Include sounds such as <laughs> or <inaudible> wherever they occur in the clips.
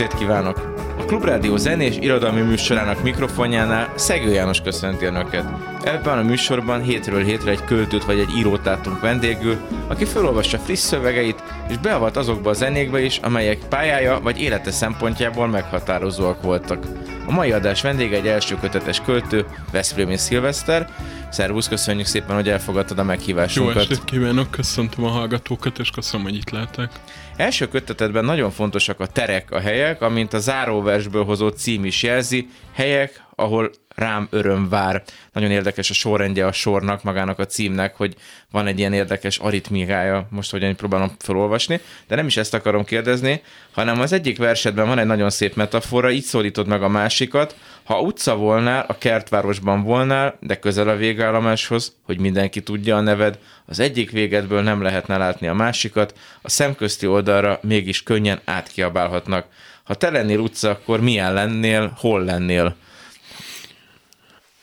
estét kívánok! A Klubrádió zenés irodalmi műsorának mikrofonjánál Szegő János köszönti Önöket. Ebben a műsorban hétről hétre egy költőt vagy egy írót látunk vendégül, aki felolvassa friss szövegeit, és beavat azokba a zenékbe is, amelyek pályája vagy élete szempontjából meghatározóak voltak. A mai adás vendége egy első kötetes költő, Veszprémi Szilveszter. Szervusz, köszönjük szépen, hogy elfogadtad a Jó meghívásunkat. estét kívánok, köszöntöm a hallgatókat, és köszönöm, hogy itt lehetek. Első kötetetben nagyon fontosak a terek, a helyek, amint a záróversből hozott cím is jelzi, helyek, ahol rám öröm vár. Nagyon érdekes a sorrendje a sornak, magának a címnek, hogy van egy ilyen érdekes aritmikája, most hogyan próbálom felolvasni, de nem is ezt akarom kérdezni, hanem az egyik versedben van egy nagyon szép metafora, így szólítod meg a másikat, ha utca volnál, a kertvárosban volnál, de közel a végállomáshoz, hogy mindenki tudja a neved, az egyik végedből nem lehetne látni a másikat, a szemközti oldalra mégis könnyen átkiabálhatnak. Ha te lennél utca, akkor milyen lennél, hol lennél?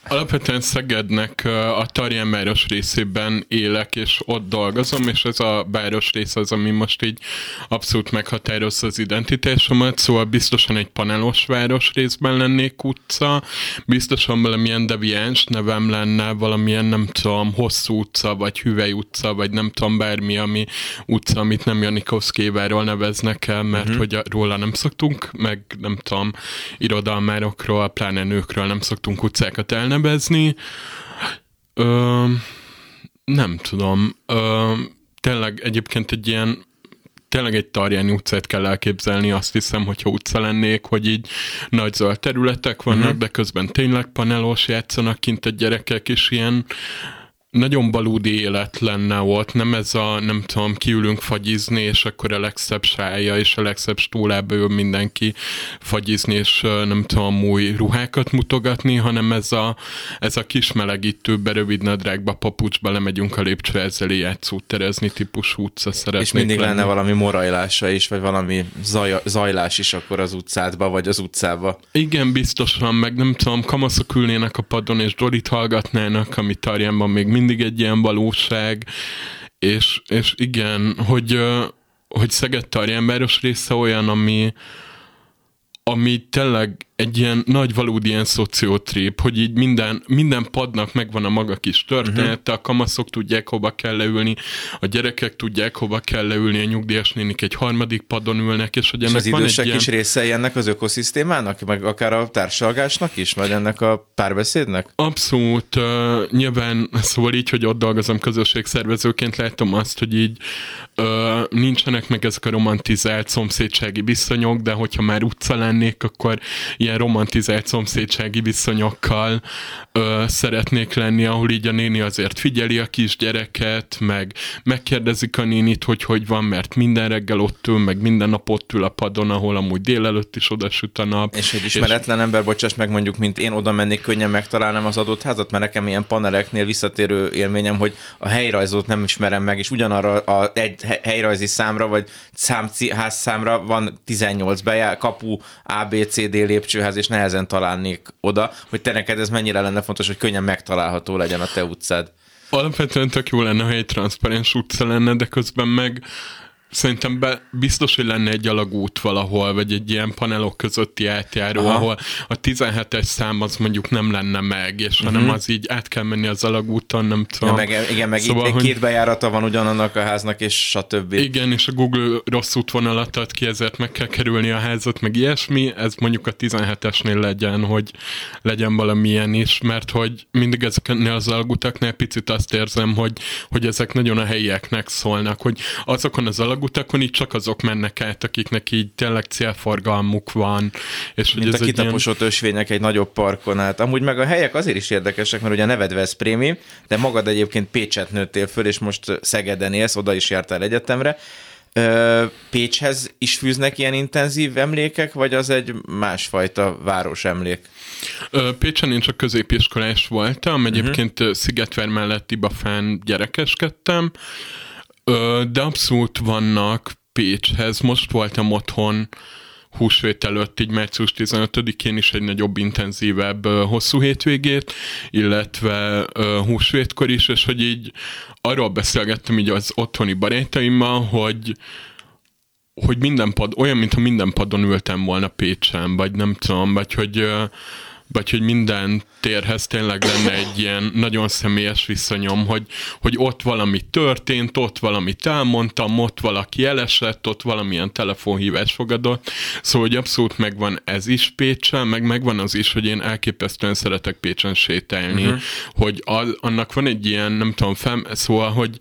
Alapvetően Szegednek a Tarján város részében élek, és ott dolgozom, és ez a város rész az, ami most így abszolút meghatározza az identitásomat, szóval biztosan egy panelos város részben lennék utca, biztosan valamilyen deviáns nevem lenne, valamilyen nem tudom, hosszú utca, vagy hüvely utca, vagy nem tudom, bármi, ami utca, amit nem Janikovszkéváról neveznek el, mert uh-huh. hogy róla nem szoktunk, meg nem tudom, irodalmárokról, pláne nőkről nem szoktunk utcákat elnevezni. Ö, nem tudom. Ö, tényleg egyébként egy ilyen tényleg egy Tarjáni utcát kell elképzelni, azt hiszem, hogyha utca lennék, hogy így nagy zöld területek vannak, uh-huh. de közben tényleg panelos játszanak kint a gyerekek, és ilyen nagyon balúdi élet lenne ott, nem ez a, nem tudom, kiülünk fagyizni, és akkor a legszebb sája és a legszebb stólába jön mindenki fagyizni, és nem tudom, új ruhákat mutogatni, hanem ez a, ez a kis melegítőbe, rövid nadrágba, papucsba lemegyünk a lépcső ezzel játszót terezni típusú utca szeretnék És mindig lenni. lenne valami morajlása is, vagy valami zaj, zajlás is akkor az utcádba, vagy az utcába. Igen, biztosan, meg nem tudom, kamaszok ülnének a padon, és Dorit hallgatnának, ami Tarjánban még mindig egy ilyen valóság, és, és igen, hogy, hogy Szeged Tarjánváros része olyan, ami, ami tényleg egy ilyen nagy valódi ilyen szociotrép, hogy így minden, minden padnak megvan a maga kis története, uh-huh. a kamaszok tudják, hova kell leülni, a gyerekek tudják, hova kell leülni, a nyugdíjas nénik egy harmadik padon ülnek, és hogy És ennek az van idősek egy ilyen... is részei ennek az ökoszisztémának, meg akár a társalgásnak is, vagy ennek a párbeszédnek? Abszolút, uh, nyilván szóval így, hogy ott dolgozom közösségszervezőként, látom azt, hogy így uh, nincsenek meg ezek a romantizált szomszédsági viszonyok, de hogyha már utca lennék, akkor ilyen romantizált szomszédsági viszonyokkal uh, szeretnék lenni, ahol így a néni azért figyeli a kisgyereket, meg megkérdezik a nénit, hogy hogy van, mert minden reggel ott ül, meg minden nap ott ül a padon, ahol amúgy délelőtt is oda süt a nap. És egy ismeretlen ember, bocsáss meg mondjuk, mint én oda mennék, könnyen megtalálnám az adott házat, mert nekem ilyen paneleknél visszatérő élményem, hogy a helyrajzot nem ismerem meg, és ugyanarra a egy he- helyrajzi számra, vagy szám, házszámra van 18 bejá, kapu, A, B, C, D lépcsőház, és nehezen találnék oda, hogy te neked ez mennyire lenne fontos, hogy könnyen megtalálható legyen a te utcád. Alapvetően tök jó lenne, ha egy transzparens utca lenne, de közben meg szerintem be, biztos, hogy lenne egy alagút valahol, vagy egy ilyen panelok közötti átjáró, Aha. Ahol a 17-es szám az mondjuk nem lenne meg, és uh-huh. hanem az így át kell menni az alagúton, nem tudom. Ja, meg, igen, meg Szóval, itt hogy- két bejárata van ugyanannak a háznak, és stb. Igen, és a Google rossz útvonalat ad ki, ezért meg kell kerülni a házat, meg ilyesmi, ez mondjuk a 17-esnél legyen, hogy legyen valamilyen is, mert hogy mindig ezeknél az alagutaknál picit azt érzem, hogy, hogy ezek nagyon a helyieknek szólnak, hogy azokon az alagutakon így csak azok mennek át, akiknek így tényleg célforgalmuk van. És hogy Mint ez a egy ilyen- kitaposott ösvények egy nagyobb parkon át. Amúgy meg a helyek azért is érdekesek, mert ugye a neved Veszprémi, de magad egyébként Pécset nőttél föl, és most Szegeden élsz, oda is jártál egyetemre. Pécshez is fűznek ilyen intenzív emlékek, vagy az egy másfajta város emlék? Pécsen én csak középiskolás voltam, uh-huh. egyébként Szigetver mellett Ibafán gyerekeskedtem, de abszolút vannak Pécshez. Most voltam otthon húsvét előtt, így március 15-én is egy nagyobb, intenzívebb, hosszú hétvégét, illetve húsvétkor is, és hogy így arról beszélgettem így az otthoni barátaimmal, hogy hogy minden pad, olyan, mintha minden padon ültem volna Pécsen, vagy nem tudom, vagy hogy vagy hogy minden térhez tényleg lenne egy ilyen nagyon személyes viszonyom, hogy, hogy ott valami történt, ott valamit elmondtam, ott valaki elesett, ott valamilyen telefonhívás fogadott, szóval hogy abszolút megvan ez is Pécsen, meg megvan az is, hogy én elképesztően szeretek Pécsen sétálni, uh-huh. hogy az, annak van egy ilyen, nem tudom, fem, szóval, hogy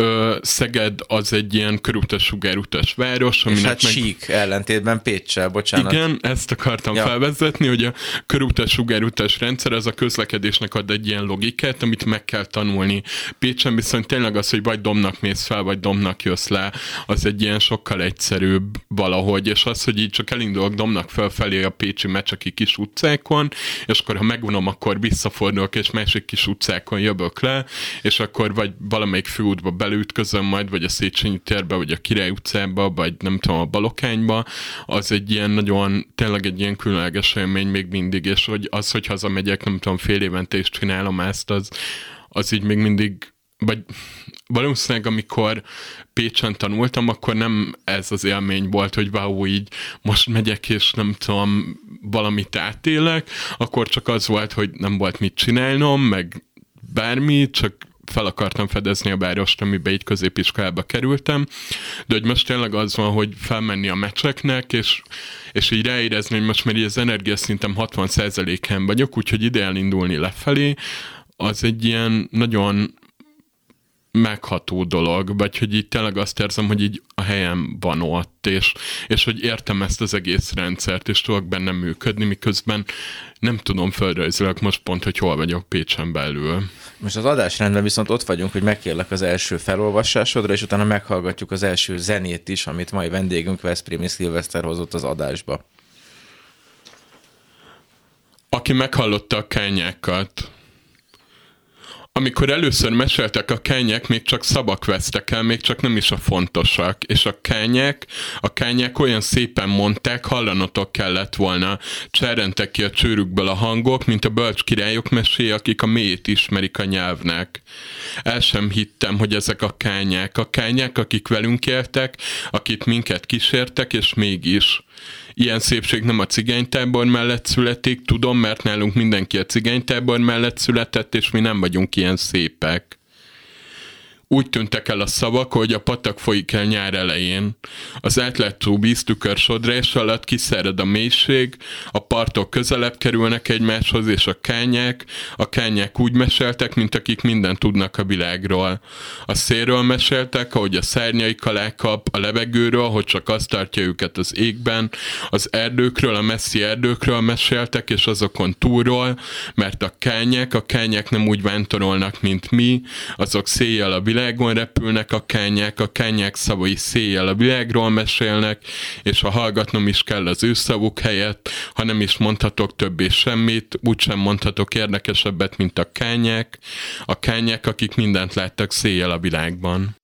ö, Szeged az egy ilyen körutas sugárutas város. Aminek És hát meg... sík ellentétben Pécsel, bocsánat. Igen, ezt akartam ja. felvezetni, hogy a körutas sugárutas rendszer az a közlekedésnek ad egy ilyen logikát, amit meg kell tanulni. Pécsen viszont tényleg az, hogy vagy domnak mész fel, vagy domnak jössz le, az egy ilyen sokkal egyszerűbb valahogy, és az, hogy így csak elindulok domnak felfelé a Pécsi mecseki kis utcákon, és akkor ha megunom, akkor visszafordulok, és másik kis utcákon jövök le, és akkor vagy valamelyik főútba be beleütközöm majd, vagy a Széchenyi térbe, vagy a Király utcába, vagy nem tudom, a Balokányba, az egy ilyen nagyon, tényleg egy ilyen különleges élmény még mindig, és hogy az, hogy hazamegyek, nem tudom, fél évente is csinálom ezt, az, az így még mindig vagy valószínűleg amikor Pécsen tanultam, akkor nem ez az élmény volt, hogy wow, így most megyek és nem tudom, valamit átélek, akkor csak az volt, hogy nem volt mit csinálnom, meg bármi, csak fel akartam fedezni a várost, amiben így középiskolába kerültem, de hogy most tényleg az van, hogy felmenni a meccseknek, és, és így ráérezni, hogy most már így az energiaszintem 60%-en vagyok, úgyhogy ide elindulni lefelé, az egy ilyen nagyon megható dolog, vagy hogy így tényleg azt érzem, hogy így a helyem van ott, és, és hogy értem ezt az egész rendszert, és tudok benne működni, miközben nem tudom földrajzilag most pont, hogy hol vagyok Pécsen belül. Most az adásrendben viszont ott vagyunk, hogy megkérlek az első felolvasásodra, és utána meghallgatjuk az első zenét is, amit mai vendégünk Veszprémi Szilveszter hozott az adásba. Aki meghallotta a kányákat, amikor először meséltek a kenyek, még csak szabak vesztek el, még csak nem is a fontosak. És a kenyek, a kenyek olyan szépen mondták, hallanotok kellett volna. Cserentek ki a csőrükből a hangok, mint a bölcs királyok mesé, akik a mélyét ismerik a nyelvnek. El sem hittem, hogy ezek a kányák, a kányák, akik velünk éltek, akik minket kísértek, és mégis ilyen szépség nem a cigánytábor mellett születik, tudom, mert nálunk mindenki a cigánytábor mellett született, és mi nem vagyunk ilyen szépek úgy tűntek el a szavak, hogy a patak folyik el nyár elején. Az átletszó víztükör sodrás alatt kiszered a mélység, a partok közelebb kerülnek egymáshoz, és a kányák, a kányák úgy meséltek, mint akik mindent tudnak a világról. A szélről meséltek, ahogy a szárnyaik alá kap, a levegőről, hogy csak azt tartja őket az égben, az erdőkről, a messzi erdőkről meséltek, és azokon túlról, mert a kányák, a kányák nem úgy vándorolnak, mint mi, azok széjjel a világ világon repülnek a kányák, a kányák szavai széjjel a világról mesélnek, és ha hallgatnom is kell az ő szavuk helyett, ha nem is mondhatok többé semmit, úgysem mondhatok érdekesebbet, mint a kányák, a kányák, akik mindent láttak széjjel a világban.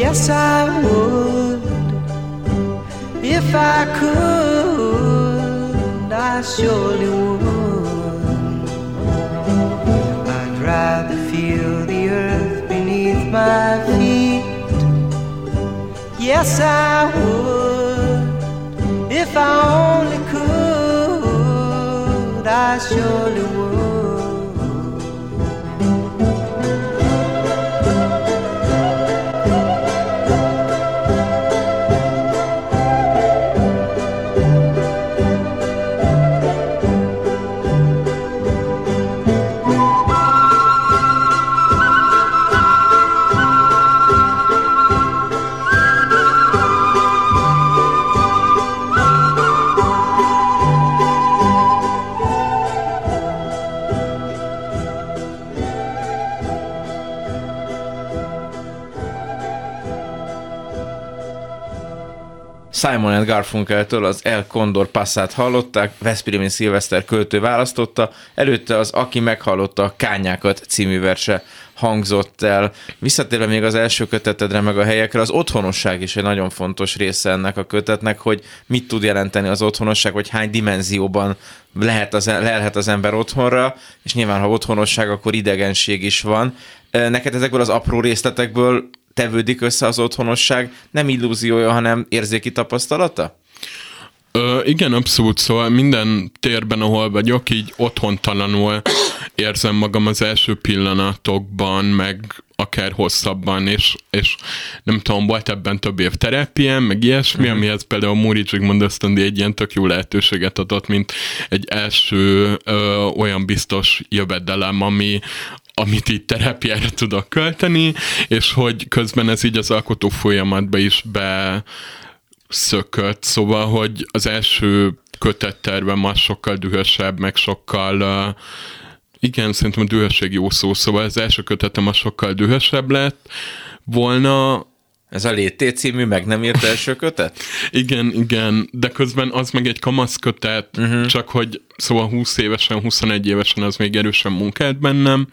Yes, I would. If I could, I surely would. I'd rather feel the earth beneath my feet. Yes, I would. If I only could, I surely would. Simon and Garfunkeltől az El Condor Passát hallották, Veszprémi Szilveszter költő választotta, előtte az Aki meghallotta a Kányákat című verse hangzott el. Visszatérve még az első kötetedre, meg a helyekre, az otthonosság is egy nagyon fontos része ennek a kötetnek, hogy mit tud jelenteni az otthonosság, vagy hány dimenzióban lehet az, lehet az ember otthonra, és nyilván, ha otthonosság, akkor idegenség is van. Neked ezekből az apró részletekből tevődik össze az otthonosság, nem illúziója, hanem érzéki tapasztalata? Ö, igen, abszolút, szóval minden térben, ahol vagyok, így otthontalanul érzem magam az első pillanatokban, meg akár hosszabban, és, és nem tudom, volt ebben több év terápiám, meg ilyesmi, mm-hmm. amihez például Múri Zsigmond Ösztöndi egy ilyen tök jó lehetőséget adott, mint egy első ö, olyan biztos jövedelem, ami, amit így terápiára tudok költeni, és hogy közben ez így az alkotó folyamatba is be szökött, szóval, hogy az első kötetterben már sokkal dühösebb, meg sokkal igen, szerintem a dühösség jó szó, szóval az első kötetem a sokkal dühösebb lett. Volna, ez a Lété című meg nem írt első kötet? <laughs> igen, igen, de közben az meg egy kamasz kötet, uh-huh. csak hogy szóval 20 évesen, 21 évesen az még erősen munkált bennem,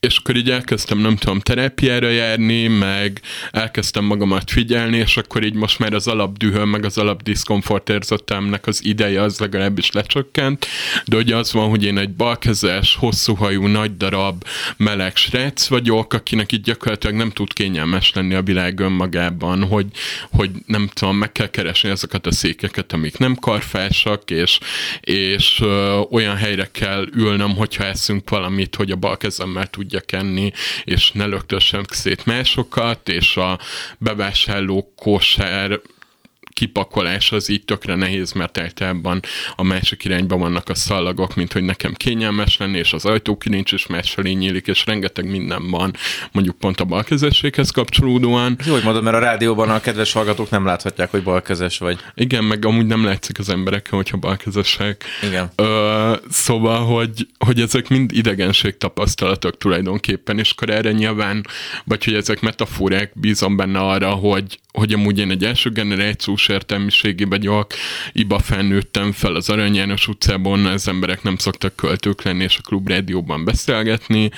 és akkor így elkezdtem, nem tudom, terápiára járni, meg elkezdtem magamat figyelni, és akkor így most már az alapdühöm, meg az alapdiszkomfort érzetemnek az ideje az legalábbis lecsökkent, de ugye az van, hogy én egy balkezes, hosszúhajú, nagy darab, meleg srác vagyok, akinek így gyakorlatilag nem tud kényelmes lenni a világ önmagában, hogy, hogy nem tudom, meg kell keresni ezeket a székeket, amik nem karfásak, és, és ö, olyan helyre kell ülnöm, hogyha eszünk valamit, hogy a bal kezemmel tud tudjak enni, és ne lögtössem szét másokat, és a bevásárló kosár kipakolás az így tökre nehéz, mert általában a másik irányban vannak a szallagok, mint hogy nekem kényelmes lenni, és az ajtókilincs is másfelé nyílik, és rengeteg minden van, mondjuk pont a balkezességhez kapcsolódóan. Jó, hogy mondod, mert a rádióban a kedves hallgatók nem láthatják, hogy balkezes vagy. Igen, meg amúgy nem látszik az embereken, hogyha balkezesek. Igen. Ö, szóval, hogy, hogy ezek mind idegenség tapasztalatok tulajdonképpen, és akkor erre nyilván, vagy hogy ezek metaforák, bízom benne arra, hogy, hogy amúgy én egy első generációs értelmiségi vagyok, iba felnőttem fel az Arany János utcában, az emberek nem szoktak költők lenni, és a klubrádióban beszélgetni,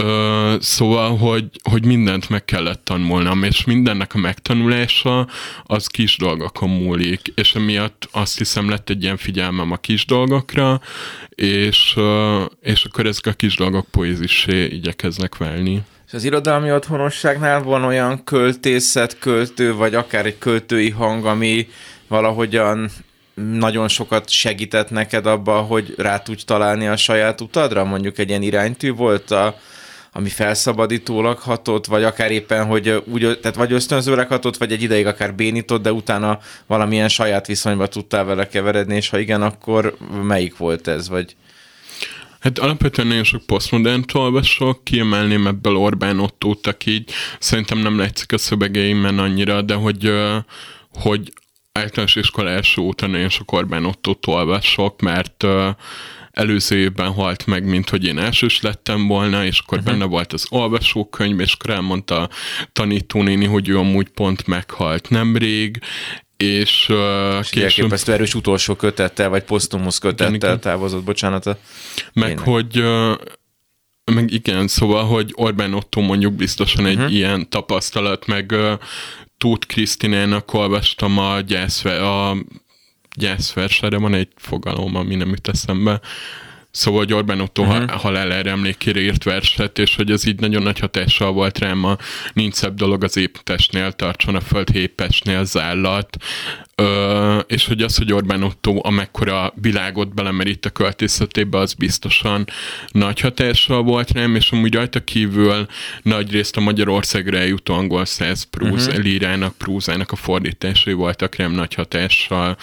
Ö, szóval, hogy, hogy mindent meg kellett tanulnom, és mindennek a megtanulása az kis dolgokon múlik, és emiatt azt hiszem lett egy ilyen figyelmem a kis dolgokra, és, és akkor ezek a kis dolgok poézissé igyekeznek válni. És az irodalmi otthonosságnál van olyan költészet, költő, vagy akár egy költői hang, ami valahogyan nagyon sokat segített neked abba, hogy rá tudj találni a saját utadra? Mondjuk egy ilyen iránytű volt a, ami felszabadítólag hatott, vagy akár éppen, hogy úgy, tehát vagy ösztönzőleg hatott, vagy egy ideig akár bénított, de utána valamilyen saját viszonyba tudtál vele keveredni, és ha igen, akkor melyik volt ez, vagy... Hát alapvetően nagyon sok posztmodern olvasok, kiemelném ebből Orbán Ottót, aki így szerintem nem látszik a szövegeimben annyira, de hogy, hogy általános iskola első óta nagyon sok Orbán Ottót olvasok, mert előző évben halt meg, mint hogy én elsős lettem volna, és akkor uh-huh. benne volt az olvasókönyv, és akkor elmondta a tanítónéni, hogy ő amúgy pont meghalt nemrég, és, uh, és később... erős utolsó kötettel, vagy posztumusz kötettel távozott, bocsánat. Meg, Ének. hogy uh, meg igen, szóval, hogy Orbán Otto mondjuk biztosan egy uh-huh. ilyen tapasztalat, meg uh, Tóth Krisztinának olvastam a gyászve, a gyászversere, van egy fogalom, ami nem jut eszembe, Szóval, hogy Orbán Otto uh-huh. halálára emlékére írt verset, és hogy ez így nagyon nagy hatással volt rám a nincs szebb dolog az éptestnél, tartson a föld hépesnél zállat, Ö, és hogy az, hogy Orbán Otto amekkora világot belemerít a költészetébe, az biztosan nagy hatással volt rám, és amúgy rajta kívül nagy részt a Magyarországra eljutó angol száz prúz, uh-huh. lírának, prúzának a fordításai voltak rám nagy hatással,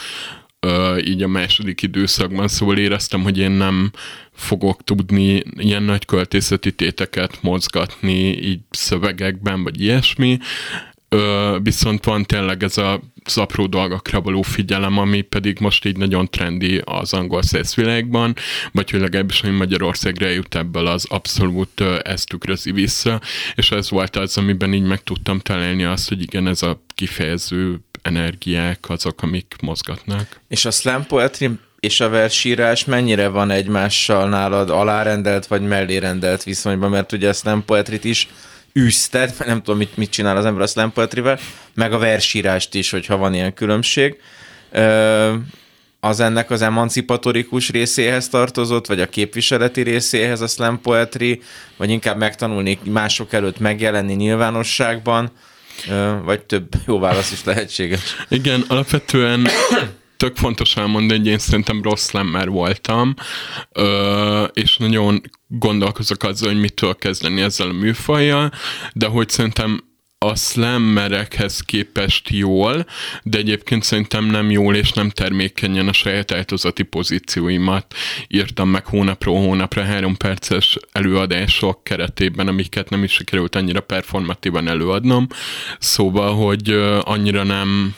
így a második időszakban, szóval éreztem, hogy én nem fogok tudni ilyen nagy költészeti téteket mozgatni így szövegekben, vagy ilyesmi, viszont van tényleg ez a az apró dolgokra való figyelem, ami pedig most így nagyon trendi az angol szészvilágban, vagy hogy legalábbis, hogy Magyarországra jut ebből az abszolút ezt tükrözi vissza, és ez volt az, amiben így meg tudtam találni azt, hogy igen, ez a kifejező energiák azok, amik mozgatnak. És a slam poetry és a versírás mennyire van egymással nálad alárendelt vagy mellérendelt viszonyban, mert ugye a slam poetryt is űzted, <laughs> nem tudom, mit, mit csinál az ember a slam poetryvel, meg a versírást is, hogyha van ilyen különbség. Ö, az ennek az emancipatorikus részéhez tartozott, vagy a képviseleti részéhez a slam poetry, vagy inkább megtanulni mások előtt megjelenni nyilvánosságban, vagy több <laughs> jó válasz is lehetséges. Igen, alapvetően <coughs> tök fontos elmondani, hogy én szerintem rossz lemmer voltam, és nagyon gondolkozok azzal, hogy mitől kezdeni ezzel a műfajjal, de hogy szerintem a slammerekhez képest jól, de egyébként szerintem nem jól és nem termékenyen a saját áltozati pozícióimat írtam meg hónapról hónapra három perces előadások keretében, amiket nem is sikerült annyira performatívan előadnom. Szóval, hogy annyira nem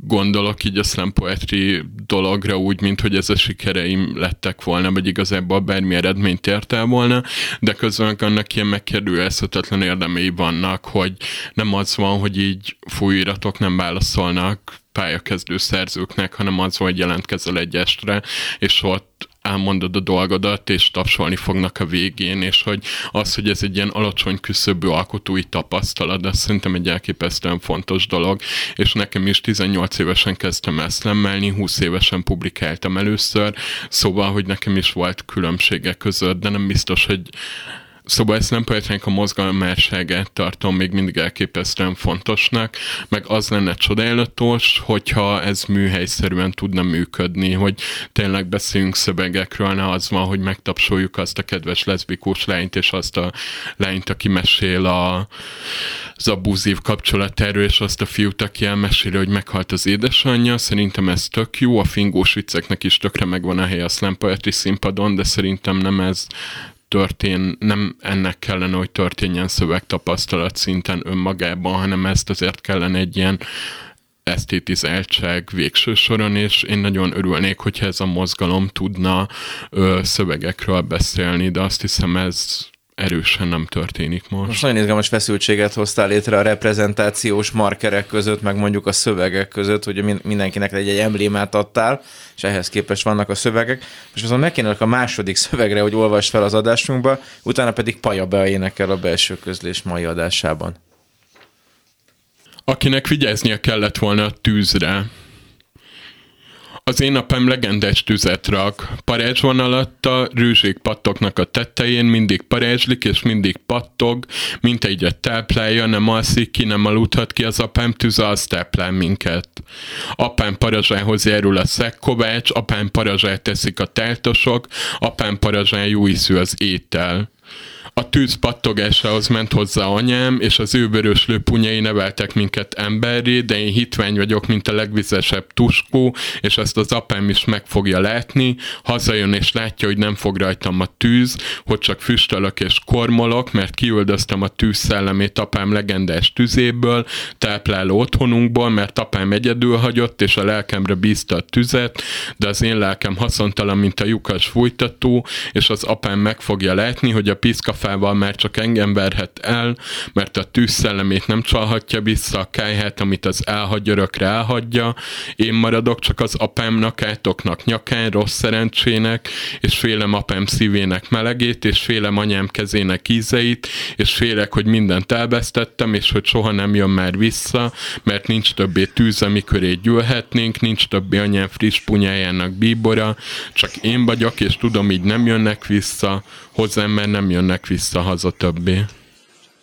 gondolok így a slam poetry dologra úgy, mint hogy ez a sikereim lettek volna, vagy igazából bármi eredményt ért el volna, de közben annak ilyen megkérdőjelezhetetlen érdemei vannak, hogy nem az van, hogy így fújiratok nem válaszolnak pályakezdő szerzőknek, hanem az, hogy jelentkezel egy estre, és ott elmondod a dolgodat, és tapsolni fognak a végén, és hogy az, hogy ez egy ilyen alacsony küszöbű alkotói tapasztalat, az szerintem egy elképesztően fontos dolog, és nekem is 18 évesen kezdtem ezt lemelni, 20 évesen publikáltam először, szóval, hogy nekem is volt különbségek között, de nem biztos, hogy Szóval ezt nem poetrának a mozgalmárságát tartom még mindig elképesztően fontosnak, meg az lenne csodálatos, hogyha ez műhelyszerűen tudna működni, hogy tényleg beszéljünk szövegekről, ne az van, hogy megtapsoljuk azt a kedves leszbikus lányt, és azt a lányt, aki mesél a, az abúzív kapcsolatáról, és azt a fiút, aki elmeséli, hogy meghalt az édesanyja. Szerintem ez tök jó, a fingós vicceknek is tökre megvan a helye a slam poetry színpadon, de szerintem nem ez történ, nem ennek kellene, hogy történjen szövegtapasztalat szinten önmagában, hanem ezt azért kellene egy ilyen esztétizáltság végső soron, és én nagyon örülnék, hogyha ez a mozgalom tudna ö, szövegekről beszélni, de azt hiszem ez erősen nem történik most. Most nagyon izgalmas feszültséget hoztál létre a reprezentációs markerek között, meg mondjuk a szövegek között, hogy mindenkinek egy, egy emblémát adtál, és ehhez képest vannak a szövegek. Most azon megkínálok a második szövegre, hogy olvas fel az adásunkba, utána pedig Paja beénekel a belső közlés mai adásában. Akinek vigyáznia kellett volna a tűzre, Az én apám legendás tüzet rak. Parázs van alatta, rűzsék pattognak a tetején, mindig parázslik és mindig pattog, mint egyet táplálja, nem alszik ki, nem aludhat ki az apám tüze, az táplál minket. Apám parazsához járul a szekkovács, apám parazsát teszik a táltosok, apám parazsán jó ízű az étel. A tűz pattogásához ment hozzá anyám, és az ő vörös lőpunyai neveltek minket emberré, de én hitvány vagyok, mint a legvizesebb tuskó, és ezt az apám is meg fogja látni, hazajön és látja, hogy nem fog rajtam a tűz, hogy csak füstölök és kormolok, mert kiüldöztem a tűz szellemét apám legendás tüzéből, tápláló otthonunkból, mert apám egyedül hagyott, és a lelkemre bízta a tüzet, de az én lelkem haszontalan, mint a lyukas fújtató, és az apám meg fogja látni, hogy a piszka pofával már csak engem verhet el, mert a tűzszellemét nem csalhatja vissza a kájhát, amit az elhagy örökre elhagyja, én maradok csak az apámnak, átoknak nyakán, rossz szerencsének, és félem apám szívének melegét, és félem anyám kezének ízeit, és félek, hogy mindent elvesztettem, és hogy soha nem jön már vissza, mert nincs többé tűz, amiköré gyűlhetnénk, nincs többé anyám friss punyájának bíbora, csak én vagyok, és tudom, így nem jönnek vissza, hozzám, mert nem jönnek vissza haza többé.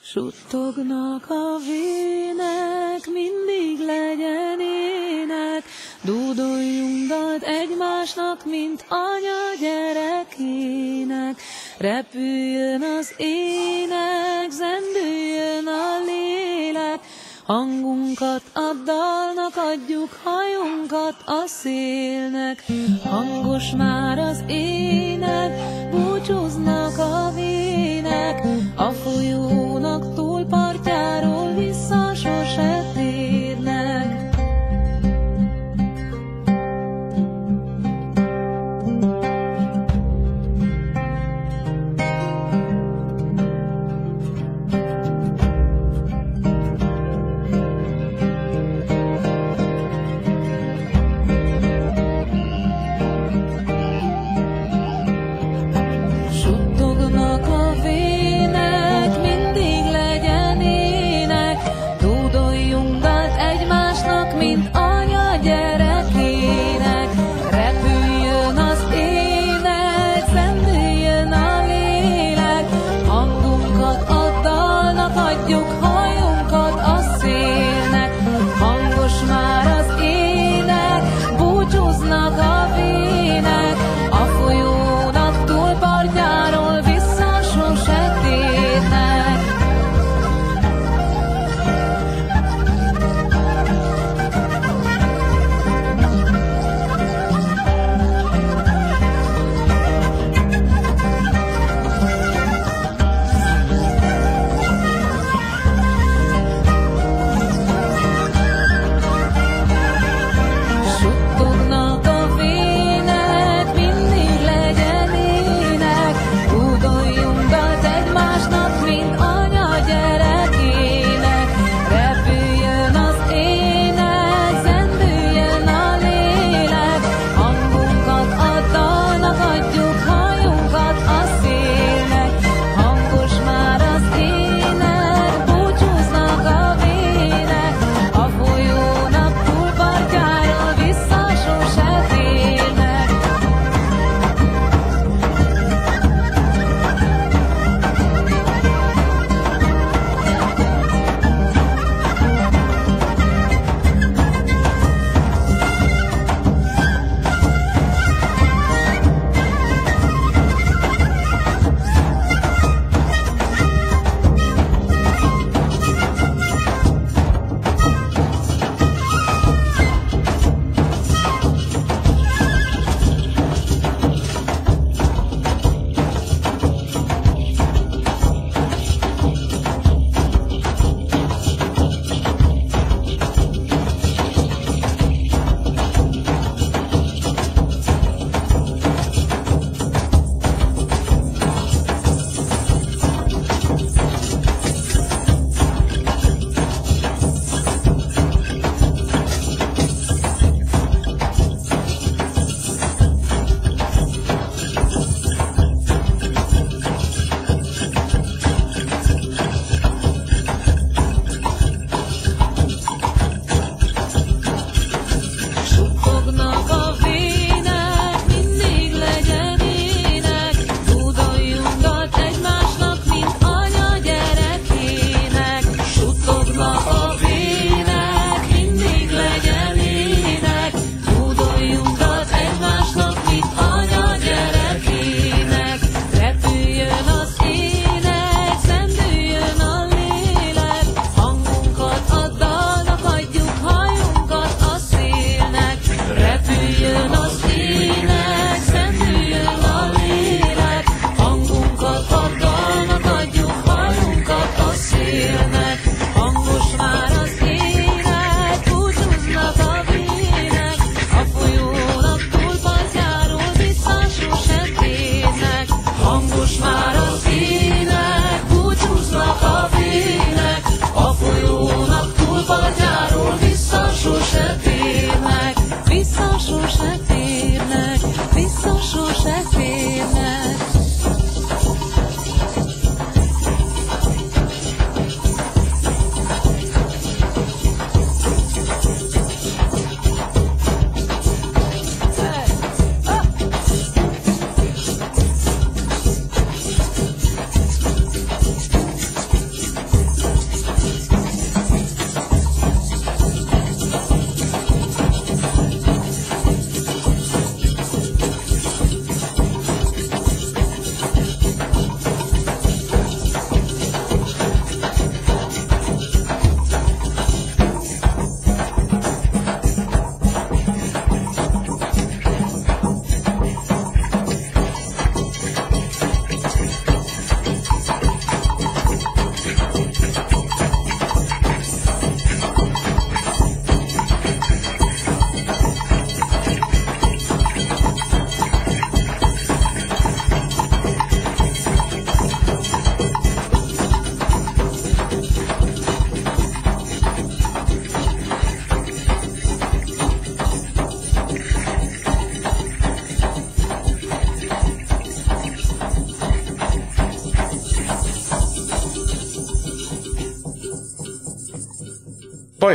Suttognak a vének, mindig legyen ének, Dúdoljunk dalt egymásnak, mint anya gyerekének. Repüljön az ének, zendüljön a lélek, Hangunkat a dalnak adjuk, hajunkat a szélnek. Hangos már az ének, búcsúznak a vének, a folyónak túlpartjáról vissza sose térnek.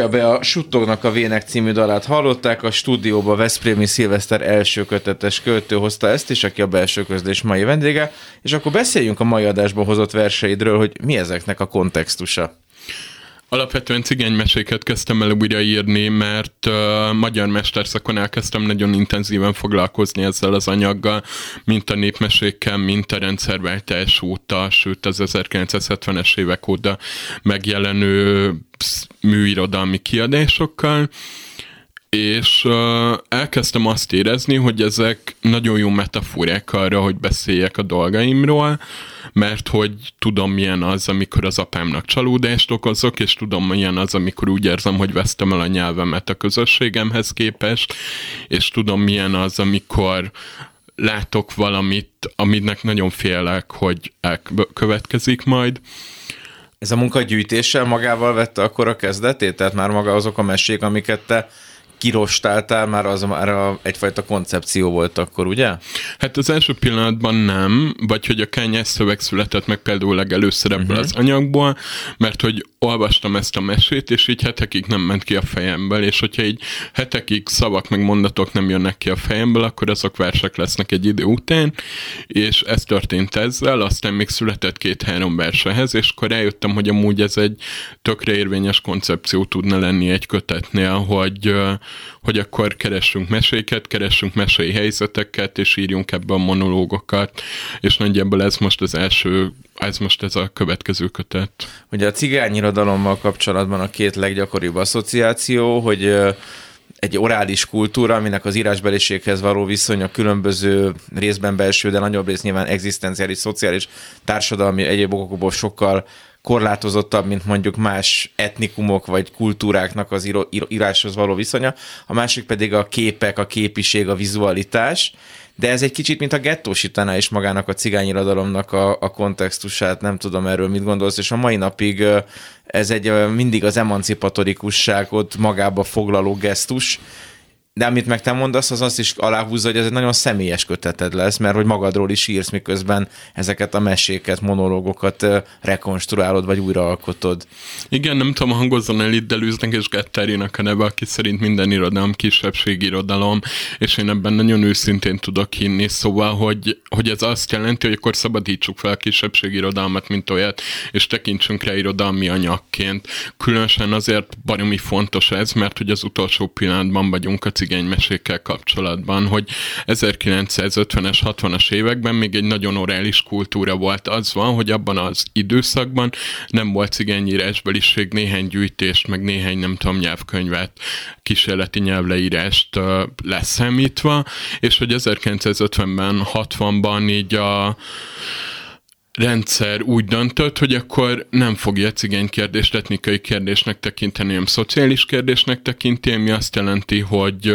Baja be a Suttognak a Vének című dalát hallották, a stúdióba Veszprémi Szilveszter első kötetes költő hozta ezt is, aki a belső közlés mai vendége, és akkor beszéljünk a mai adásba hozott verseidről, hogy mi ezeknek a kontextusa. Alapvetően cigánymeséket kezdtem el újraírni, mert uh, magyar mesterszakon elkezdtem nagyon intenzíven foglalkozni ezzel az anyaggal, mint a népmesékkel, mint a rendszerváltás óta, sőt az 1970-es évek óta megjelenő műirodalmi kiadásokkal és elkezdtem azt érezni, hogy ezek nagyon jó metaforák arra, hogy beszéljek a dolgaimról, mert hogy tudom milyen az, amikor az apámnak csalódást okozok, és tudom milyen az, amikor úgy érzem, hogy vesztem el a nyelvemet a közösségemhez képest, és tudom milyen az, amikor látok valamit, aminek nagyon félek, hogy következik majd. Ez a munka gyűjtéssel magával vette akkor a kezdetét? Tehát már maga azok a mesék, amiket te kirostáltál, már az már a, egyfajta koncepció volt akkor, ugye? Hát az első pillanatban nem, vagy hogy a kányás szöveg született meg például legelőször ebből uh-huh. az anyagból, mert hogy olvastam ezt a mesét, és így hetekig nem ment ki a fejemből, és hogyha így hetekig szavak meg mondatok nem jönnek ki a fejemből, akkor azok versek lesznek egy idő után, és ez történt ezzel, aztán még született két-három versehez, és akkor eljöttem, hogy amúgy ez egy tökre érvényes koncepció tudna lenni egy kötetnél, hogy, hogy akkor keressünk meséket, keressünk mesei helyzeteket, és írjunk ebbe a monológokat, és nagyjából ez most az első, ez most ez a következő kötet. Ugye a cigányirodalommal kapcsolatban a két leggyakoribb asszociáció, hogy egy orális kultúra, aminek az írásbeliséghez való viszony a különböző részben belső, de nagyobb rész nyilván egzisztenciális, szociális, társadalmi egyéb okokból sokkal korlátozottabb, mint mondjuk más etnikumok vagy kultúráknak az íráshoz való viszonya, a másik pedig a képek, a képiség, a vizualitás, de ez egy kicsit, mint a gettósítaná is magának a cigányirodalomnak a, a kontextusát, nem tudom erről mit gondolsz, és a mai napig ez egy mindig az emancipatorikusságot magába foglaló gesztus, de amit meg te mondasz, az azt is aláhúzza, hogy ez egy nagyon személyes köteted lesz, mert hogy magadról is írsz, miközben ezeket a meséket, monológokat rekonstruálod, vagy újraalkotod. Igen, nem tudom, hangozzon el itt Delűznek és Getterinek a neve, aki szerint minden irodalom irodalom, és én ebben nagyon őszintén tudok hinni, szóval, hogy, hogy ez azt jelenti, hogy akkor szabadítsuk fel a irodalmat, mint olyat, és tekintsünk rá irodalmi anyagként. Különösen azért baromi fontos ez, mert hogy az utolsó pillanatban vagyunk a cigánymesékkel kapcsolatban, hogy 1950-es, 60-as években még egy nagyon orális kultúra volt. Az van, hogy abban az időszakban nem volt cigányírásbeliség, néhány gyűjtést, meg néhány nem tudom nyelvkönyvet, kísérleti nyelvleírást leszámítva, és hogy 1950-ben, 60-ban így a rendszer úgy döntött, hogy akkor nem fogja cigány kérdést etnikai kérdésnek tekinteni, hanem szociális kérdésnek tekinti, ami azt jelenti, hogy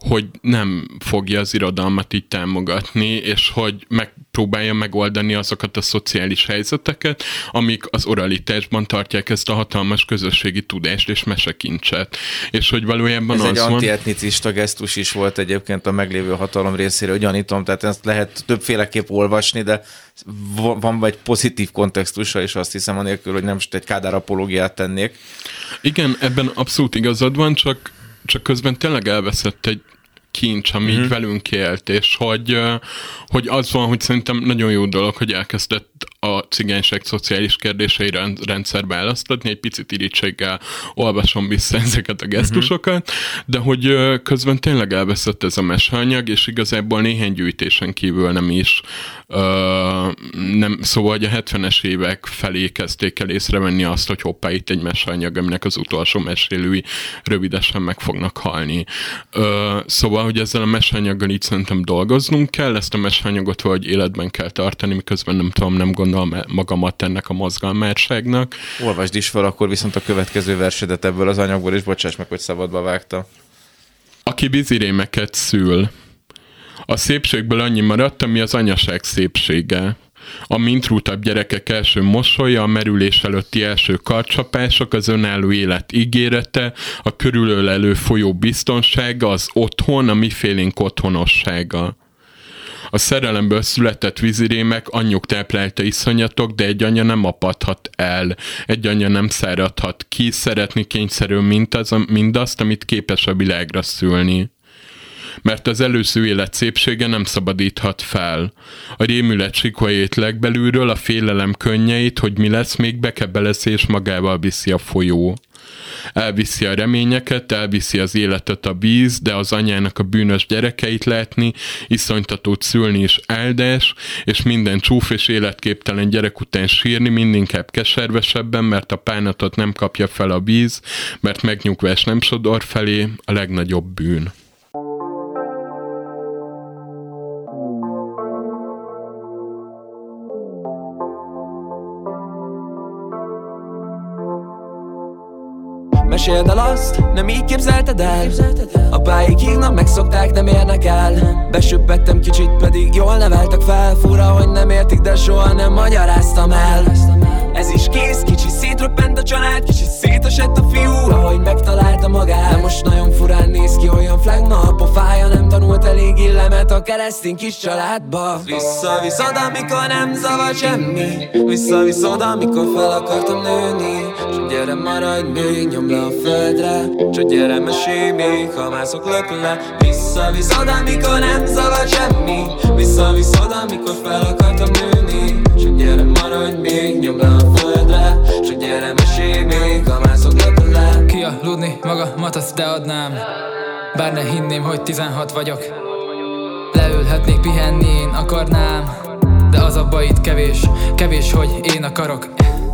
hogy nem fogja az irodalmat így támogatni, és hogy megpróbálja megoldani azokat a szociális helyzeteket, amik az oralitásban tartják ezt a hatalmas közösségi tudást és mesekincset. És hogy valójában Ez az egy van... antietnicista gesztus is volt egyébként a meglévő hatalom részéről, gyanítom, tehát ezt lehet többféleképp olvasni, de van vagy pozitív kontextusa, és azt hiszem anélkül, hogy nem most egy kádár apológiát tennék. Igen, ebben abszolút igazad van, csak csak közben tényleg elveszett egy kincs, ami uh-huh. velünk élt, és hogy, hogy az van, hogy szerintem nagyon jó dolog, hogy elkezdett a cigányság szociális kérdései rendszerbe elasztatni, egy picit irítséggel olvasom vissza <laughs> ezeket a gesztusokat, uh-huh. de hogy közben tényleg elveszett ez a mesanyag, és igazából néhány gyűjtésen kívül nem is. Uh, nem, szóval, hogy a 70-es évek felé kezdték el észrevenni azt, hogy hoppá, itt egy mesanyag, aminek az utolsó mesélői rövidesen meg fognak halni. Uh, szóval, hogy ezzel a mesanyaggal így szerintem dolgoznunk kell, ezt a mesanyagot vagy életben kell tartani, miközben nem tudom, nem gondolom gondolom magamat ennek a mozgalmárságnak. Olvasd is fel akkor viszont a következő versedet ebből az anyagból, és bocsáss meg, hogy szabadba vágta. Aki bizirémeket szül. A szépségből annyi maradt, ami az anyaság szépsége. A mintrútabb gyerekek első mosolya, a merülés előtti első karcsapások, az önálló élet ígérete, a körülölelő folyó biztonsága, az otthon, a mifélénk otthonossága. A szerelemből született vízirémek anyjuk táplálta iszonyatok, de egy anya nem apadhat el. Egy anya nem száradhat ki, szeretni kényszerül mindaz, mindazt, amit képes a világra szülni mert az előző élet szépsége nem szabadíthat fel. A rémület sikvajét legbelülről, a félelem könnyeit, hogy mi lesz, még bekebelez és magával viszi a folyó. Elviszi a reményeket, elviszi az életet a víz, de az anyának a bűnös gyerekeit látni, iszonytatót szülni is eldás, és minden csúf és életképtelen gyerek után sírni mindinkább keservesebben, mert a pánatot nem kapja fel a víz, mert megnyugvás nem sodor felé, a legnagyobb bűn. Meséld el azt, nem így képzelted el? Apáik hívnak, megszokták, nem érnek el. Besüppettem kicsit, pedig jól neveltek fel. Fura, hogy nem értik, de soha nem magyaráztam el. Ez is kész, kicsi szétröppent a család Kicsi szétesett a fiú, ahogy megtalálta magát. De most nagyon furán néz ki, olyan flagma a pofája Nem tanult elég illemet a keresztény kis családba. Vissza-visz oda, amikor nem zavar semmi. Vissza-visz oda, amikor fel akartam nőni gyere maradj még, nyom le a földre. Csak gyere mesélj még, ha mászok le. Vissza-visz oda, mikor nem zavar semmi. Vissza-visz oda, mikor fel akartam nőni. Csak gyere maradj még, nyom le a földre. Csak gyere mesélj még, ha mászok le. Kialudni magamat azt te adnám. Bár ne hinném, hogy 16 vagyok. Leülhetnék pihenni, én akarnám. De az a baj itt kevés, kevés, hogy én akarok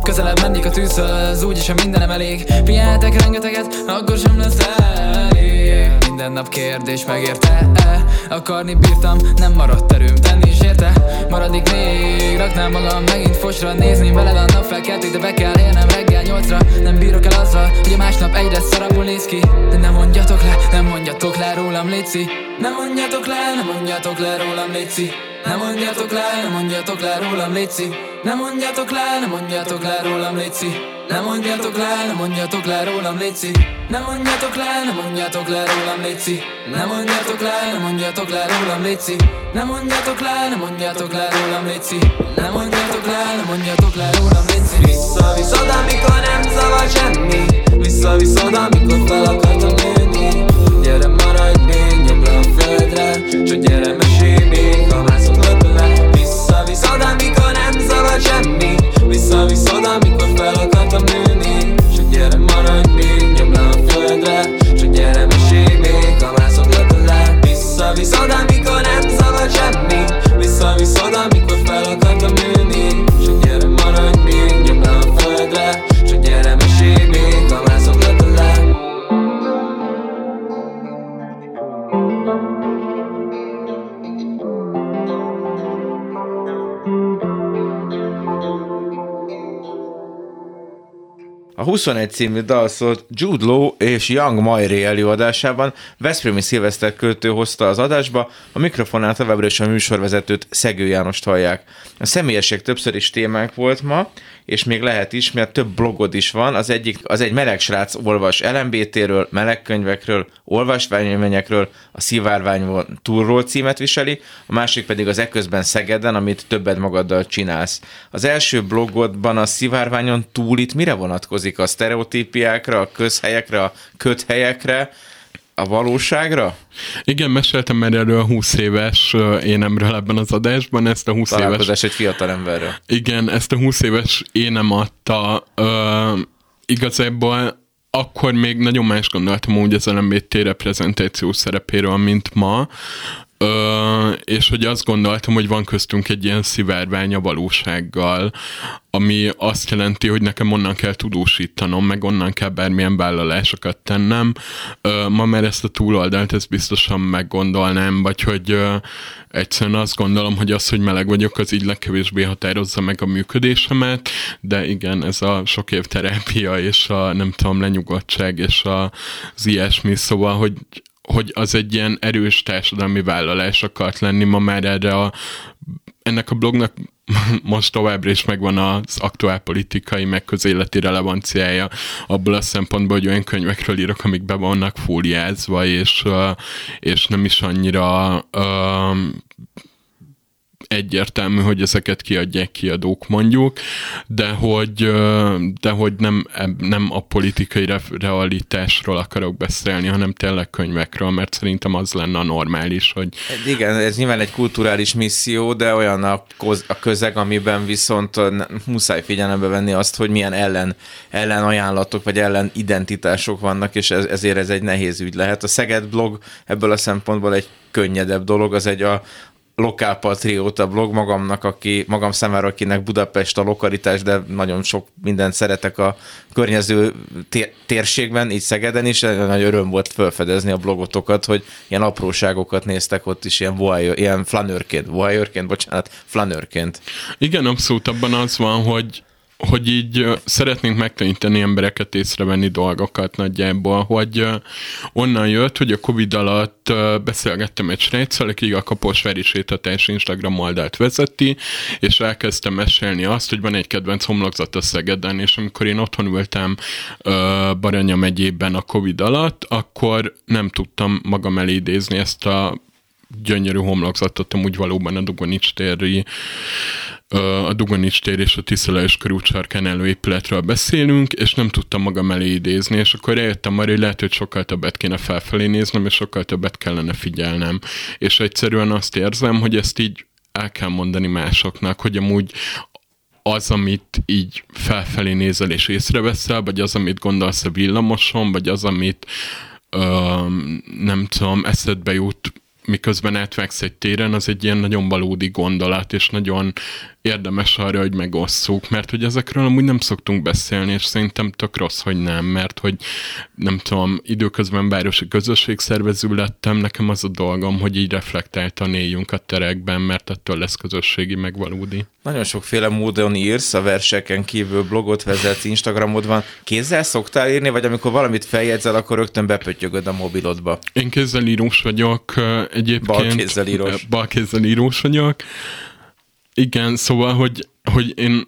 Közelebb mennék a tűzhöz, úgyis a mindenem elég. Pihentek rengeteget, akkor sem lesz elég. Minden nap kérdés megérte -e? Akarni bírtam, nem maradt erőm tenni is érte? Maradik még, raknám magam megint fosra Nézni veled a nap felkeltük, de be kell érnem reggel nyolcra. Nem bírok el azzal, hogy a másnap egyre szarabul néz ki. De nem mondjatok le, nem mondjatok le rólam, léci. Nem mondjatok le, nem mondjatok le rólam, léci. Nem mondjatok le, nem mondjatok le rólam, léci Nem mondjatok le, nem mondjatok le rólam, léci. Nem mondjatok le, nem mondjatok le rólam, léci. Nem mondjatok le, nem mondjatok le rólam, léci. Nem mondjatok le, nem mondjatok le rólam, léci. Nem mondjatok le, nem mondjatok le rólam, léci. Nem mondjatok le, nem mondjatok le rólam, léci. Vissza-visz oda, mikor nem zavar semmi. Vissza-visz oda, mikor fel akartam nőni. Gyere maradj még, nyom le a földre. Csak gyere mesélj még, ha mászok le. Vissza-visz oda, mikor nem 21 című dal szólt Jude Law és Young Mairi előadásában Veszprémi Szilveszter költő hozta az adásba, a mikrofonál továbbra is a műsorvezetőt Szegő Jánost hallják. A személyesség többször is témánk volt ma, és még lehet is, mert több blogod is van. Az egyik, az egy meleg srác olvas LMBT-ről, melegkönyvekről, olvasványoményekről, a Szivárványon túlról címet viseli, a másik pedig az Eközben Szegeden, amit többet magaddal csinálsz. Az első blogodban a Szivárványon túl itt mire vonatkozik? A sztereotípiákra, a közhelyekre, a köthelyekre, a valóságra? Igen, meséltem már erről a 20 éves énemről ebben az adásban, ezt a 20 Találkozás éves... egy fiatal emberről. Igen, ezt a 20 éves énem adta ö, igazából akkor még nagyon más gondoltam úgy az LMBT reprezentáció szerepéről, mint ma, Ö, és hogy azt gondoltam, hogy van köztünk egy ilyen szivárvány a valósággal, ami azt jelenti, hogy nekem onnan kell tudósítanom, meg onnan kell bármilyen vállalásokat tennem. Ö, ma már ezt a túloldalt, ezt biztosan meggondolnám, vagy hogy ö, egyszerűen azt gondolom, hogy az, hogy meleg vagyok, az így legkevésbé határozza meg a működésemet, de igen, ez a sok év terápia, és a nem tudom, lenyugodtság, és a, az ilyesmi, szóval, hogy hogy az egy ilyen erős társadalmi vállalás akart lenni ma már erre a ennek a blognak <laughs> most továbbra is megvan az aktuál politikai, meg közéleti relevanciája abból a szempontból, hogy olyan könyvekről írok, amik be vannak fóliázva, és, és nem is annyira egyértelmű, hogy ezeket kiadják kiadók mondjuk, de hogy, de hogy nem, nem a politikai re- realitásról akarok beszélni, hanem tényleg könyvekről, mert szerintem az lenne a normális, hogy Igen, ez nyilván egy kulturális misszió, de olyan a, koz, a közeg, amiben viszont muszáj figyelembe venni azt, hogy milyen ellen, ellen ajánlatok, vagy ellen identitások vannak, és ez, ezért ez egy nehéz ügy lehet. A Szeged blog ebből a szempontból egy könnyedebb dolog, az egy a lokálpatrióta blog magamnak, aki, magam számára, akinek Budapest a lokalitás, de nagyon sok mindent szeretek a környező té- térségben, így Szegeden is, nagy öröm volt felfedezni a blogotokat, hogy ilyen apróságokat néztek ott is, ilyen, voyeur, ilyen flanőrként, voyeurként, bocsánat, flanőrként. Igen, abszolút abban az van, hogy hogy így szeretnénk megtanítani embereket észrevenni dolgokat nagyjából, hogy onnan jött, hogy a Covid alatt beszélgettem egy sráccal, aki a Kaposvári sétatás Instagram oldalt vezeti, és elkezdtem mesélni azt, hogy van egy kedvenc homlokzat a Szegeden, és amikor én otthon ültem Baranya megyében a Covid alatt, akkor nem tudtam magam elé idézni ezt a gyönyörű homlokzatot, amúgy valóban a Dugonics téri a Dugonics tér és a Tiszalajos körút sarkán álló épületről beszélünk, és nem tudtam magam elé idézni, és akkor eljöttem arra, hogy lehet, hogy sokkal többet kéne felfelé néznem, és sokkal többet kellene figyelnem. És egyszerűen azt érzem, hogy ezt így el kell mondani másoknak, hogy amúgy az, amit így felfelé nézel és észreveszel, vagy az, amit gondolsz a villamoson, vagy az, amit ö, nem tudom, eszedbe jut miközben átvágsz egy téren, az egy ilyen nagyon valódi gondolat, és nagyon érdemes arra, hogy megosszuk, mert hogy ezekről amúgy nem szoktunk beszélni, és szerintem tök rossz, hogy nem, mert hogy nem tudom, időközben városi közösségszervező lettem, nekem az a dolgom, hogy így reflektáltan éljünk a terekben, mert ettől lesz közösségi meg valódi. Nagyon sokféle módon írsz, a verseken kívül blogot vezetsz, Instagramod van. Kézzel szoktál írni, vagy amikor valamit feljegyzel, akkor rögtön bepöttyögöd a mobilodba? Én kézzelírós vagyok egyébként. Balkézzelírós. Balkézzelírós vagyok. Igen, szóval, hogy, hogy én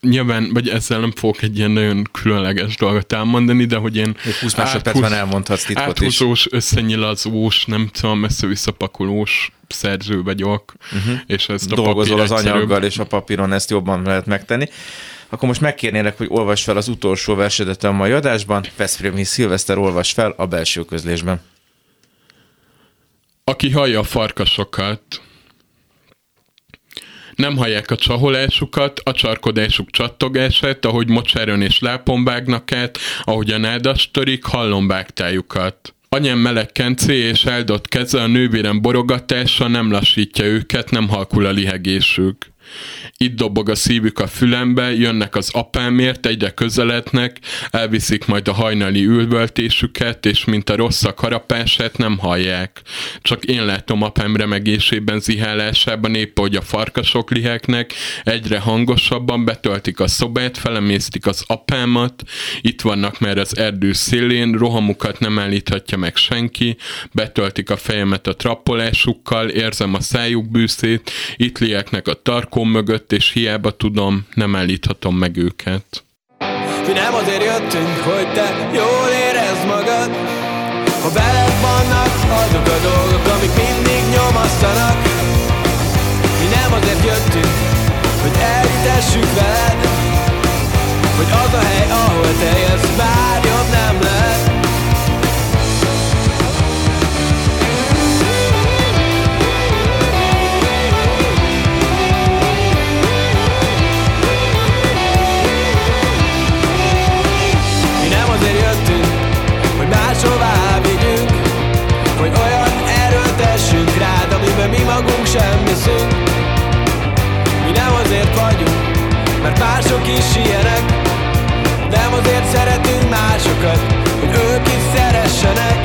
nyilván, vagy ezzel nem fogok egy ilyen nagyon különleges dolgot elmondani, de hogy én... Még 20 másodpercben elmondhatsz titkot is. Áthúzós, összenyilazós, nem tudom, messze-visszapakolós szerző vagyok, uh-huh. és ezt a Dolgozol az egyszerűbb. anyaggal, és a papíron ezt jobban lehet megtenni. Akkor most megkérnélek, hogy olvasd fel az utolsó versedet a mai adásban. Veszprémi Szilveszter olvas fel a belső közlésben. Aki hallja a farkasokat, nem hallják a csaholásukat, a csarkodásuk csattogását, ahogy mocsáron és lápon vágnak át, ahogy a nádas törik, hallom vágtájukat. Anyám meleg kencé és eldott keze a nővérem borogatása nem lassítja őket, nem halkul a lihegésük. Itt dobog a szívük a fülembe, jönnek az apámért, egyre közelednek, elviszik majd a hajnali üldöltésüket, és mint a rosszak harapását nem hallják. Csak én látom apám remegésében, zihálásában, épp hogy a farkasok lihegnek, egyre hangosabban betöltik a szobát, felemésztik az apámat, itt vannak már az erdő szélén, rohamukat nem állíthatja meg senki, betöltik a fejemet a trappolásukkal, érzem a szájuk bűszét, itt lieknek a tarkóm mögött, és hiába tudom, nem állíthatom meg őket. Mi nem azért jöttünk, hogy te jól érezd magad. Ha veled vannak azok a dolgok, amik mindig nyomasztanak. Mi nem azért jöttünk, hogy elhitessük veled Hogy az a hely, ahol te jössz, amiben mi magunk sem hiszünk Mi nem azért vagyunk, mert mások is ilyenek. Nem azért szeretünk másokat, hogy ők is szeressenek.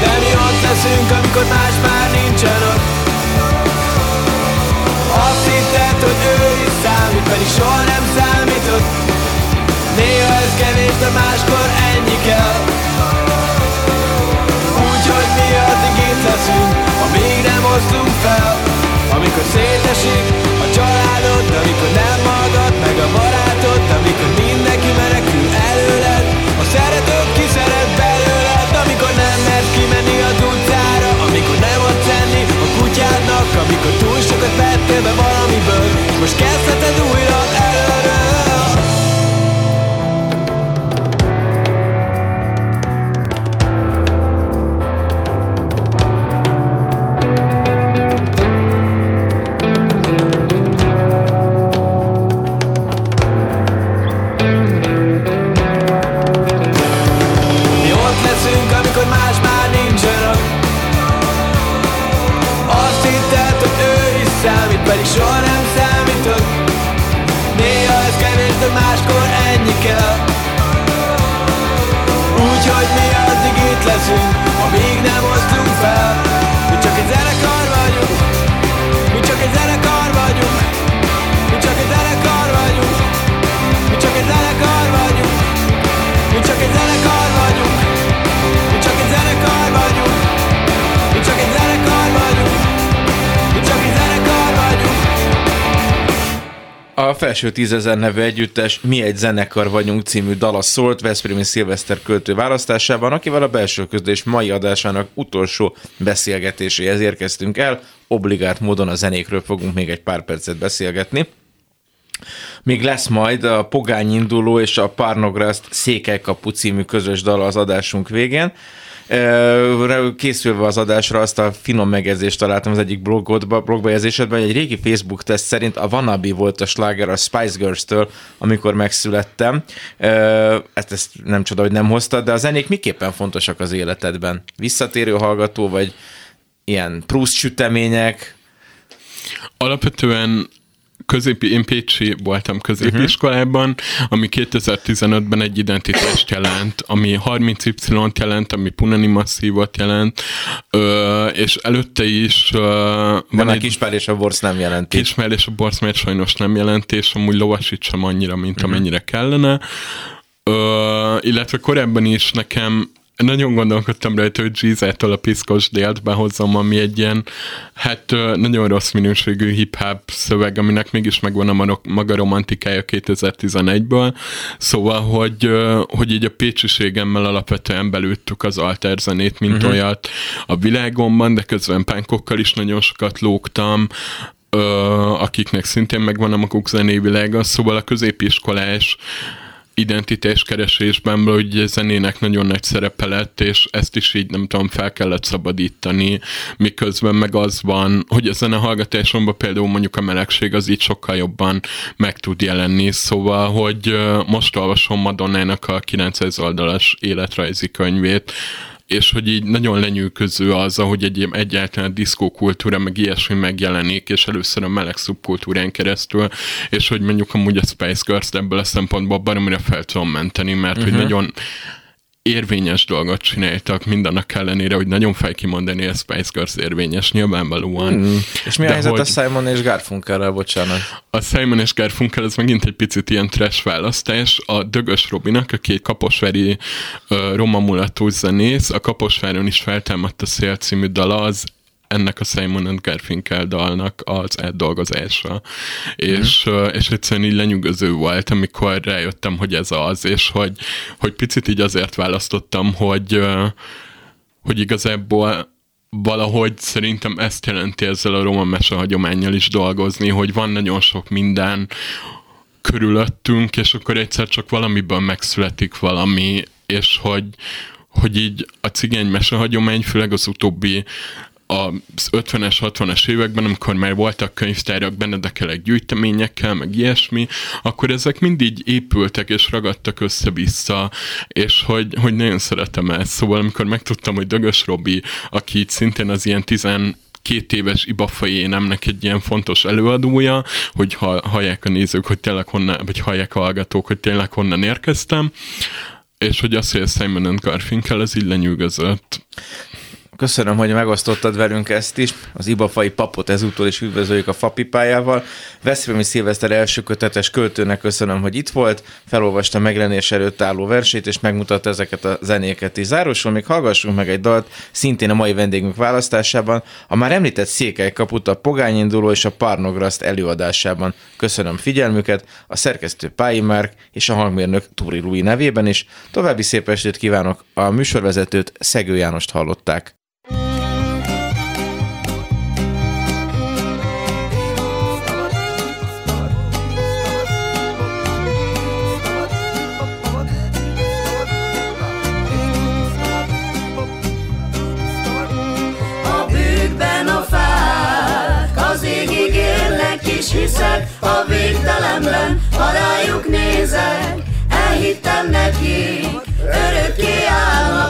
De mi ott leszünk, amikor más már nincsen ott soha nem számított. Néha ez kevés, de máskor ennyi kell. Úgyhogy mi addig itt leszünk, amíg nem hoztunk fel. Amikor szétesik a családod, amikor nem magad meg a barátod Amikor mindenki menekül előled, a szeretőd kiszeret belőled. Amikor nem mert kimenni az utcára, amikor nem adsz enni a kutyádnak Amikor túl sokat vettél be valamiből, most kezdted felső tízezer nevű együttes Mi egy zenekar vagyunk című dala szólt Veszprémi Szilveszter költő választásában, akivel a belső közlés mai adásának utolsó beszélgetéséhez érkeztünk el. Obligált módon a zenékről fogunk még egy pár percet beszélgetni. Még lesz majd a Pogány induló és a Parnograszt Székelykapu című közös dal az adásunk végén. Készülve az adásra azt a finom megjegyzést találtam az egyik blogodba, blogbejegyzésedben, hogy egy régi Facebook teszt szerint a Wannabe volt a sláger a Spice Girls-től, amikor megszülettem. Ezt, ezt nem csoda, hogy nem hoztad, de a zenék miképpen fontosak az életedben? Visszatérő hallgató, vagy ilyen Proust sütemények? Alapvetően középi, én Pécsi voltam középiskolában, uh-huh. ami 2015-ben egy identitást jelent, ami 30Y-t jelent, ami Punani masszívot jelent, ö, és előtte is ö, van egy... Kispál és a borsz nem jelenti. Kispál és a borsz mert sajnos nem jelenti, és amúgy lovasítsam annyira, mint uh-huh. amennyire kellene. Ö, illetve korábban is nekem nagyon gondolkodtam rajta, hogy Gizától a piszkos délt behozom, ami egy ilyen, hát nagyon rossz minőségű hip-hop szöveg, aminek mégis megvan a maga romantikája 2011-ből, szóval, hogy, hogy így a pécsiségemmel alapvetően belőttük az alterzenét, mint uh-huh. olyat a világomban, de közben pánkokkal is nagyon sokat lógtam, ö, akiknek szintén megvan a maguk zenévilága, szóval a középiskolás identitáskeresésben, hogy zenének nagyon nagy szerepe lett, és ezt is így nem tudom, fel kellett szabadítani, miközben meg az van, hogy a zene hallgatásomban például mondjuk a melegség az így sokkal jobban meg tud jelenni, szóval, hogy most olvasom Madonnának a 900 oldalas életrajzi könyvét, és hogy így nagyon lenyűgöző az, ahogy egy, egyáltalán diszkókultúra meg ilyesmi megjelenik, és először a meleg szubkultúrán keresztül, és hogy mondjuk amúgy a Spice Girls ebből a szempontból baromira fel tudom menteni, mert uh-huh. hogy mhm. nagyon érvényes dolgot csináltak, mindannak ellenére, hogy nagyon fel kimondani, a Spice Girls érvényes, nyilvánvalóan. Mm. És mi a helyzet hogy... a Simon és Garfunkelrel, bocsánat? A Simon és Garfunkel az megint egy picit ilyen trash választás. A Dögös Robinak, aki egy kaposvári uh, roma mulató zenész, a Kaposváron is feltámadt a szél című dala, az ennek a Simon and Garfinkel dalnak az átdolgozása. Mm. És, és egyszerűen így lenyűgöző volt, amikor rájöttem, hogy ez az, és hogy, hogy picit így azért választottam, hogy, hogy igazából valahogy szerintem ezt jelenti ezzel a roma mese hagyományjal is dolgozni, hogy van nagyon sok minden körülöttünk, és akkor egyszer csak valamiből megszületik valami, és hogy, hogy így a cigány mesehagyomány, főleg az utóbbi az 50-es, 60-es években, amikor már voltak könyvtárak benedekelek gyűjteményekkel, meg ilyesmi, akkor ezek mindig épültek és ragadtak össze-vissza, és hogy, hogy nagyon szeretem ezt. Szóval amikor megtudtam, hogy Dögös Robi, aki itt szintén az ilyen 10 két éves Ibafai énemnek egy ilyen fontos előadója, hogy hallják a nézők, hogy tényleg honnan, vagy hallják a hallgatók, hogy tényleg honnan érkeztem, és hogy azt, hogy a Simon Garfinkel, ez így lenyűgözött. Köszönöm, hogy megosztottad velünk ezt is. Az Ibafai papot ezúttal is üdvözöljük a fapipájával. Veszprémi Szilveszter első kötetes költőnek köszönöm, hogy itt volt, felolvasta megjelenés előtt álló versét, és megmutatta ezeket a zenéket is. Zárósul még hallgassunk meg egy dalt, szintén a mai vendégünk választásában, a már említett Székely kaput a Pogányinduló és a Parnograszt előadásában. Köszönöm figyelmüket, a szerkesztő Pályi Márk és a hangmérnök Túri Lui nevében is. További szép estét kívánok, a műsorvezetőt Szegő Jánost hallották. A végtelemben, ha rájuk nézek, elhittem nekik, örökké és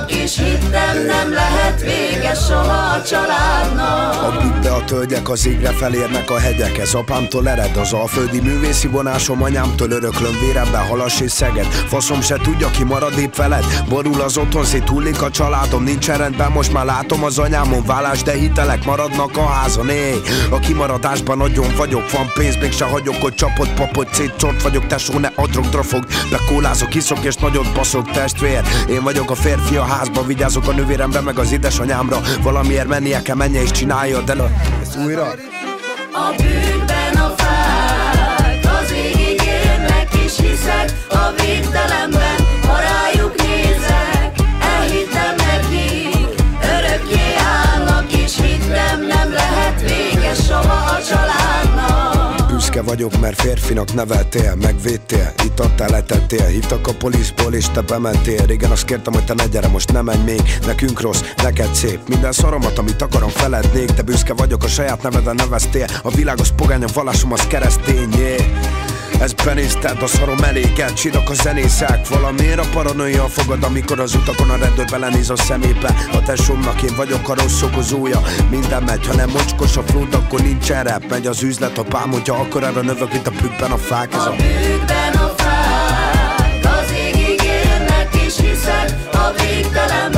hittem nem lehet vége soha a családnak. A bütte a tölgyek az égre felérnek a hegyek, ez apámtól ered az alföldi művészi vonásom, anyámtól öröklöm véremben halas és szeged. Faszom se tudja ki marad épp veled, borul az otthon, széthullik a családom, nincs rendben, most már látom az anyámon vállás, de hitelek maradnak a házon, éj. A kimaradásban nagyon vagyok, van pénz, még se hagyok, hogy csapott papot, szétcsort vagyok, tesó, ne adrog, drafog, bekólázok, iszok és nagyot baszok, testvér. Én vagyok a férfi a házba, Vigyázok a nővéremre meg az édesanyámra Valamiért mennie kell, menje és csinálja, de na... Ezt újra? A bűnben a fák, az égig érnek is hiszek, a végtelenben Büszke vagyok, mert férfinak neveltél, megvédtél Itt adtál, letettél, hívtak a poliszból és te bementél. Régen azt kértem, hogy te ne gyere, most nem menj még. Nekünk rossz, neked szép. Minden szaromat, amit akarom felednék. De büszke vagyok, a saját neveden neveztél. A világos pogány, a vallásom az keresztény yeah. Ez benézted, a szarom eléket Csidak a zenészek. Valamiért a paranoia fogad Amikor az utakon a rendőr belenéz a szemébe. A tesómnak én vagyok a rossz okozója. Minden megy, ha nem mocskos a flót Akkor nincs erre. Megy az üzlet, a pám, hogyha akkor erre növök Mint a pükben a fák. Ez A a bűkben a fák Az égig érnek és hiszek a végtelenben